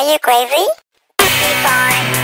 Are you crazy? Keep on.